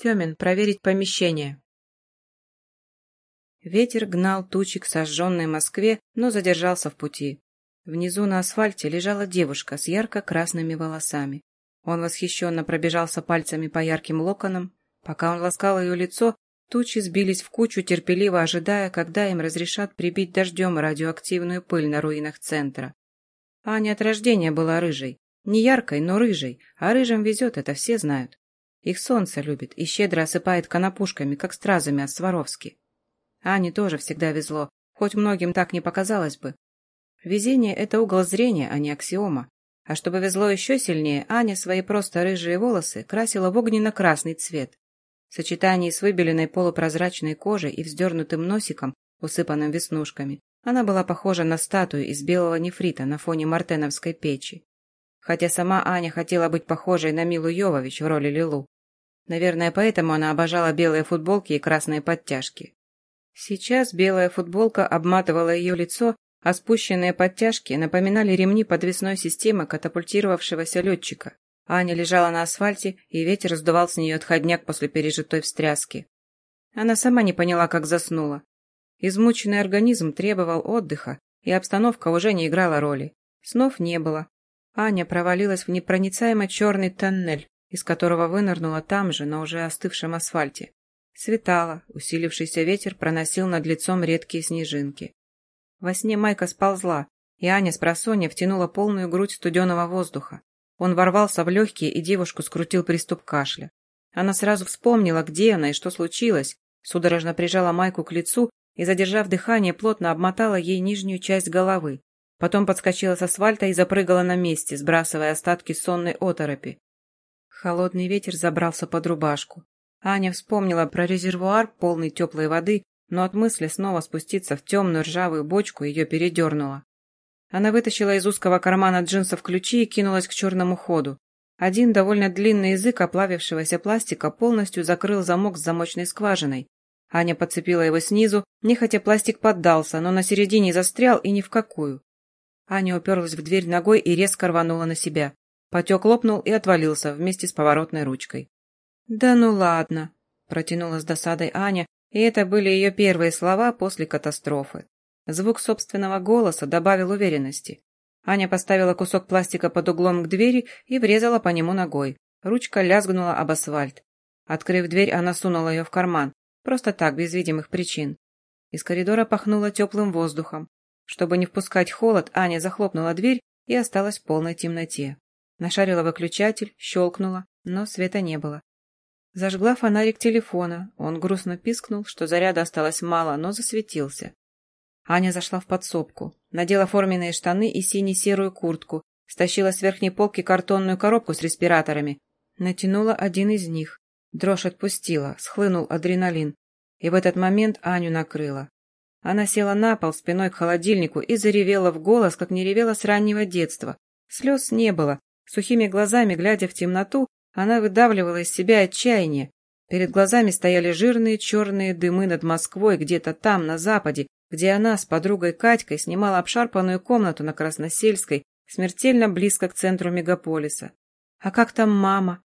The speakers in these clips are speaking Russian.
Семин, проверить помещение. Ветер гнал тучи к сожженной Москве, но задержался в пути. Внизу на асфальте лежала девушка с ярко-красными волосами. Он восхищенно пробежался пальцами по ярким локонам. Пока он ласкал ее лицо, тучи сбились в кучу, терпеливо ожидая, когда им разрешат прибить дождем радиоактивную пыль на руинах центра. Аня от рождения была рыжей. Не яркой, но рыжей. А рыжим везет, это все знают. Их солнце любит и щедро осыпает конопушками, как стразами от Сваровски. Ане тоже всегда везло, хоть многим так не показалось бы. Везение – это угол зрения, а не аксиома. А чтобы везло еще сильнее, Аня свои просто рыжие волосы красила в огненно-красный цвет. В сочетании с выбеленной полупрозрачной кожей и вздернутым носиком, усыпанным веснушками, она была похожа на статую из белого нефрита на фоне мартеновской печи. Хотя сама Аня хотела быть похожей на Милу Йовович в роли Лилу. Наверное, поэтому она обожала белые футболки и красные подтяжки. Сейчас белая футболка обматывала ее лицо, а спущенные подтяжки напоминали ремни подвесной системы катапультировавшегося летчика. Аня лежала на асфальте, и ветер сдувал с нее отходняк после пережитой встряски. Она сама не поняла, как заснула. Измученный организм требовал отдыха, и обстановка уже не играла роли. Снов не было. Аня провалилась в непроницаемый черный тоннель, из которого вынырнула там же, на уже остывшем асфальте. Светало, усилившийся ветер проносил над лицом редкие снежинки. Во сне Майка сползла, и Аня с просонья втянула полную грудь студеного воздуха. Он ворвался в легкие, и девушку скрутил приступ кашля. Она сразу вспомнила, где она и что случилось, судорожно прижала Майку к лицу и, задержав дыхание, плотно обмотала ей нижнюю часть головы. Потом подскочила с асфальта и запрыгала на месте, сбрасывая остатки сонной оторопи. Холодный ветер забрался под рубашку. Аня вспомнила про резервуар, полный теплой воды, но от мысли снова спуститься в темную ржавую бочку ее передернуло. Она вытащила из узкого кармана джинсов ключи и кинулась к черному ходу. Один довольно длинный язык оплавившегося пластика полностью закрыл замок с замочной скважиной. Аня подцепила его снизу, нехотя пластик поддался, но на середине застрял и ни в какую. Аня уперлась в дверь ногой и резко рванула на себя. Потек лопнул и отвалился вместе с поворотной ручкой. «Да ну ладно», – протянула с досадой Аня, и это были ее первые слова после катастрофы. Звук собственного голоса добавил уверенности. Аня поставила кусок пластика под углом к двери и врезала по нему ногой. Ручка лязгнула об асфальт. Открыв дверь, она сунула ее в карман. Просто так, без видимых причин. Из коридора пахнуло теплым воздухом. Чтобы не впускать холод, Аня захлопнула дверь и осталась в полной темноте. Нашарила выключатель, щелкнула, но света не было. Зажгла фонарик телефона. Он грустно пискнул, что заряда осталось мало, но засветился. Аня зашла в подсобку, надела форменные штаны и сине-серую куртку, стащила с верхней полки картонную коробку с респираторами, натянула один из них. Дрожь отпустила, схлынул адреналин. И в этот момент Аню накрыла. Она села на пол спиной к холодильнику и заревела в голос, как не ревела с раннего детства. Слез не было. Сухими глазами, глядя в темноту, она выдавливала из себя отчаяние. Перед глазами стояли жирные черные дымы над Москвой, где-то там, на западе, где она с подругой Катькой снимала обшарпанную комнату на Красносельской, смертельно близко к центру мегаполиса. А как там мама?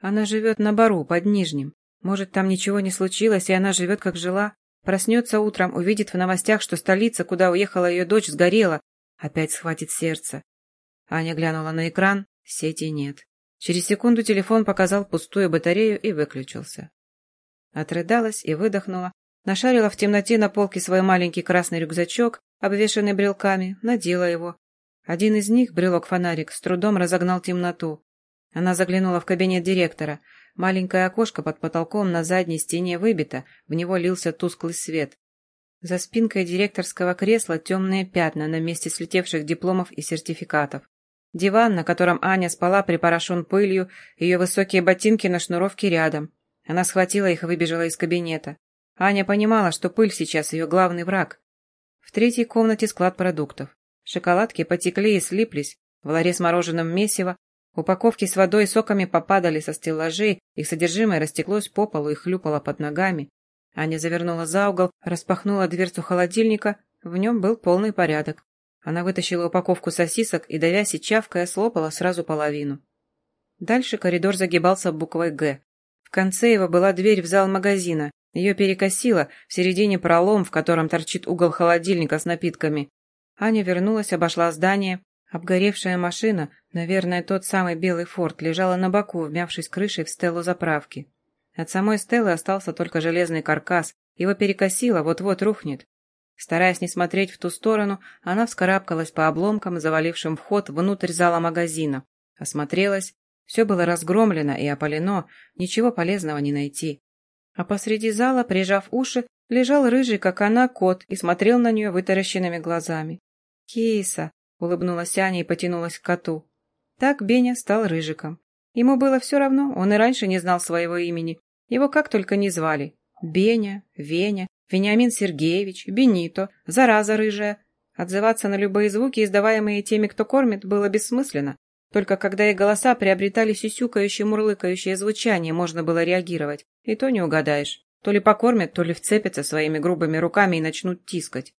Она живет на Бару, под Нижним. Может, там ничего не случилось, и она живет, как жила? Проснется утром, увидит в новостях, что столица, куда уехала ее дочь, сгорела. Опять схватит сердце. Аня глянула на экран, сети нет. Через секунду телефон показал пустую батарею и выключился. Отрыдалась и выдохнула, нашарила в темноте на полке свой маленький красный рюкзачок, обвешанный брелками, надела его. Один из них, брелок-фонарик, с трудом разогнал темноту. Она заглянула в кабинет директора. Маленькое окошко под потолком на задней стене выбито, в него лился тусклый свет. За спинкой директорского кресла темные пятна на месте слетевших дипломов и сертификатов. Диван, на котором Аня спала, припорошен пылью, ее высокие ботинки на шнуровке рядом. Она схватила их и выбежала из кабинета. Аня понимала, что пыль сейчас ее главный враг. В третьей комнате склад продуктов. Шоколадки потекли и слиплись, в ларе с мороженым месиво, упаковки с водой и соками попадали со стеллажей, их содержимое растеклось по полу и хлюпало под ногами. Аня завернула за угол, распахнула дверцу холодильника, в нем был полный порядок. Она вытащила упаковку сосисок и, давясь и чавкая, слопала сразу половину. Дальше коридор загибался буквой «Г». В конце его была дверь в зал магазина. Ее перекосило, в середине пролом, в котором торчит угол холодильника с напитками. Аня вернулась, обошла здание. Обгоревшая машина, наверное, тот самый белый форт, лежала на боку, вмявшись крышей в стелу заправки. От самой стелы остался только железный каркас. Его перекосило, вот-вот рухнет. Стараясь не смотреть в ту сторону, она вскарабкалась по обломкам, завалившим вход внутрь зала магазина. Осмотрелась. Все было разгромлено и опалено, ничего полезного не найти. А посреди зала, прижав уши, лежал рыжий, как она, кот и смотрел на нее вытаращенными глазами. «Киса!» — улыбнулась Аня и потянулась к коту. Так Беня стал рыжиком. Ему было все равно, он и раньше не знал своего имени. Его как только не звали. Беня, Веня, Вениамин Сергеевич, Бенито, зараза рыжая. Отзываться на любые звуки, издаваемые теми, кто кормит, было бессмысленно. Только когда их голоса приобретали сюсюкающее, мурлыкающее звучание, можно было реагировать. И то не угадаешь. То ли покормят, то ли вцепятся своими грубыми руками и начнут тискать.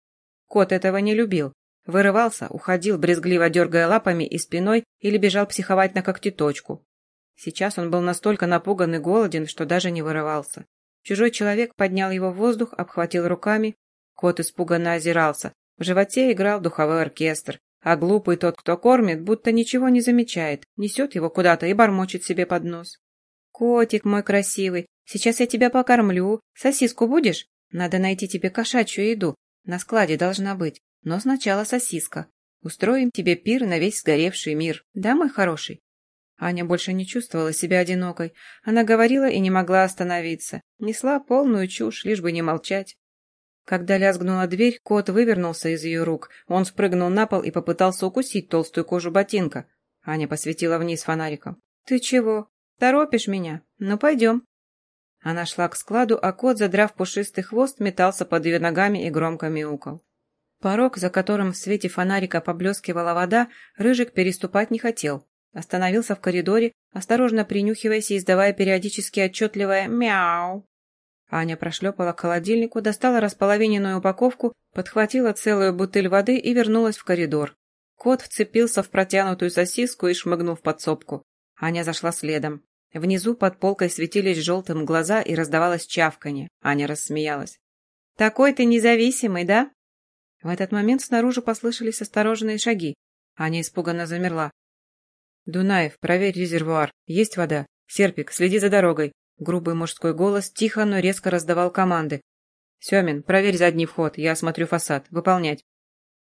Кот этого не любил. Вырывался, уходил, брезгливо дергая лапами и спиной, или бежал психовать на когтеточку. Сейчас он был настолько напуган и голоден, что даже не вырывался. Чужой человек поднял его в воздух, обхватил руками. Кот испуганно озирался. В животе играл духовой оркестр, а глупый тот, кто кормит, будто ничего не замечает, несет его куда-то и бормочет себе под нос. «Котик мой красивый, сейчас я тебя покормлю. Сосиску будешь? Надо найти тебе кошачью еду. На складе должна быть. Но сначала сосиска. Устроим тебе пир на весь сгоревший мир. Да, мой хороший?» Аня больше не чувствовала себя одинокой. Она говорила и не могла остановиться. Несла полную чушь, лишь бы не молчать. Когда лязгнула дверь, кот вывернулся из ее рук. Он спрыгнул на пол и попытался укусить толстую кожу ботинка. Аня посветила вниз фонариком. «Ты чего? Торопишь меня? Ну, пойдем». Она шла к складу, а кот, задрав пушистый хвост, метался под ее ногами и громко мяукал. Порог, за которым в свете фонарика поблескивала вода, Рыжик переступать не хотел. Остановился в коридоре, осторожно принюхиваясь и издавая периодически отчетливое «мяу». Аня прошлепала к холодильнику, достала располовиненную упаковку, подхватила целую бутыль воды и вернулась в коридор. Кот вцепился в протянутую сосиску и шмыгнул в подсобку. Аня зашла следом. Внизу под полкой светились желтым глаза и раздавалось чавканье. Аня рассмеялась. «Такой ты независимый, да?» В этот момент снаружи послышались осторожные шаги. Аня испуганно замерла. «Дунаев, проверь резервуар. Есть вода. Серпик, следи за дорогой». Грубый мужской голос тихо, но резко раздавал команды. «Семин, проверь задний вход. Я осмотрю фасад. Выполнять».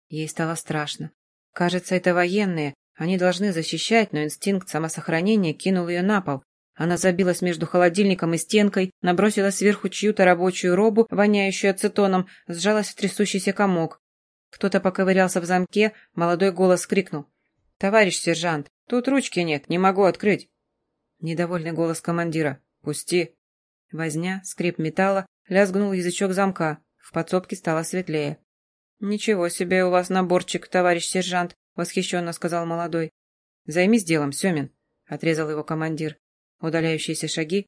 Ей стало страшно. Кажется, это военные. Они должны защищать, но инстинкт самосохранения кинул ее на пол. Она забилась между холодильником и стенкой, набросила сверху чью-то рабочую робу, воняющую ацетоном, сжалась в трясущийся комок. Кто-то поковырялся в замке, молодой голос крикнул. «Товарищ сержант, тут ручки нет, не могу открыть». Недовольный голос командира. «Пусти». Возня, скрип металла, лязгнул язычок замка. В подсобке стало светлее. «Ничего себе у вас наборчик, товарищ сержант», — восхищенно сказал молодой. «Займись делом, Семин», — отрезал его командир. Удаляющиеся шаги.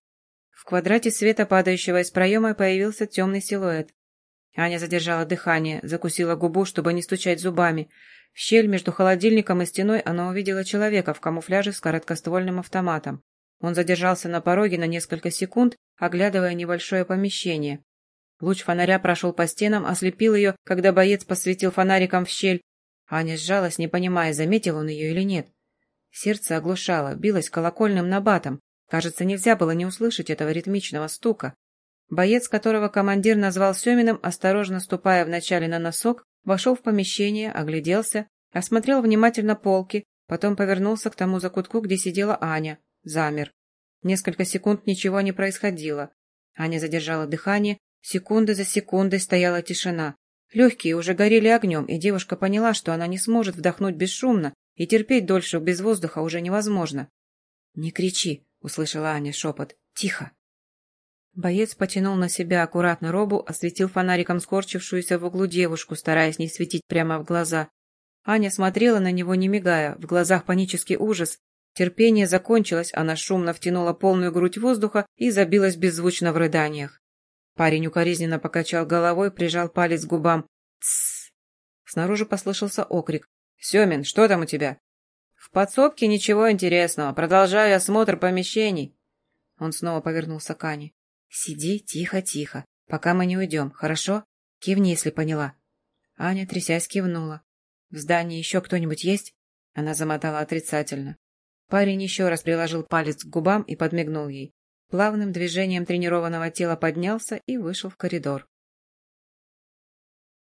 В квадрате света, падающего из проема, появился темный силуэт. Аня задержала дыхание, закусила губу, чтобы не стучать зубами. В щель между холодильником и стеной она увидела человека в камуфляже с короткоствольным автоматом. Он задержался на пороге на несколько секунд, оглядывая небольшое помещение. Луч фонаря прошел по стенам, ослепил ее, когда боец посветил фонариком в щель. Аня сжалась, не понимая, заметил он ее или нет. Сердце оглушало, билось колокольным набатом. Кажется, нельзя было не услышать этого ритмичного стука. Боец, которого командир назвал Семиным, осторожно ступая вначале на носок, вошел в помещение, огляделся, осмотрел внимательно полки, потом повернулся к тому закутку, где сидела Аня, замер. Несколько секунд ничего не происходило. Аня задержала дыхание, секунды за секундой стояла тишина. Легкие уже горели огнем, и девушка поняла, что она не сможет вдохнуть бесшумно, и терпеть дольше без воздуха уже невозможно. «Не кричи», — услышала Аня шепот. «Тихо». Боец потянул на себя аккуратно робу, осветил фонариком скорчившуюся в углу девушку, стараясь не светить прямо в глаза. Аня смотрела на него, не мигая, в глазах панический ужас. Терпение закончилось, она шумно втянула полную грудь воздуха и забилась беззвучно в рыданиях. Парень укоризненно покачал головой, прижал палец к губам. «Тссс!» Снаружи послышался окрик. «Семин, что там у тебя?» «В подсобке ничего интересного. Продолжаю осмотр помещений». Он снова повернулся к Ане. «Сиди тихо-тихо, пока мы не уйдем, хорошо? Кивни, если поняла». Аня, трясясь, кивнула. «В здании еще кто-нибудь есть?» Она замотала отрицательно. Парень еще раз приложил палец к губам и подмигнул ей. Плавным движением тренированного тела поднялся и вышел в коридор.